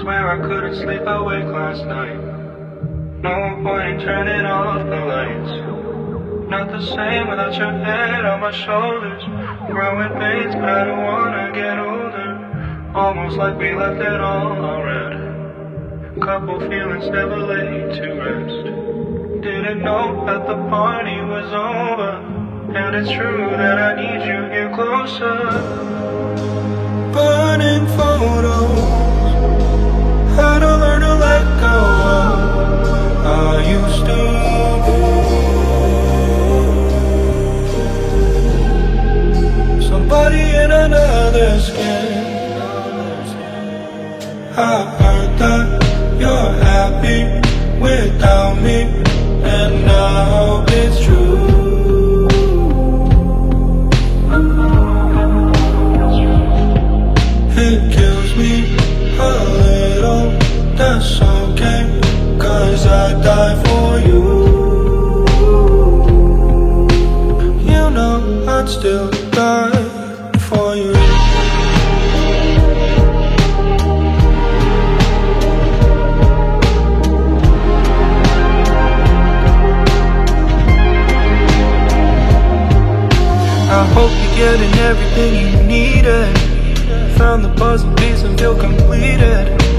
Swear I couldn't sleep awake last night. No point in turning off the lights. Not the same without your head on my shoulders. Growing pains, but I don't wanna get older. Almost like we left it all already. Couple feelings never laid to rest. Didn't know that the party was over. And it's true that I need you here closer. Burning photos. I heard that you're happy without me, and hope I hope you're getting everything you needed. Found the puzzle piece and feel completed.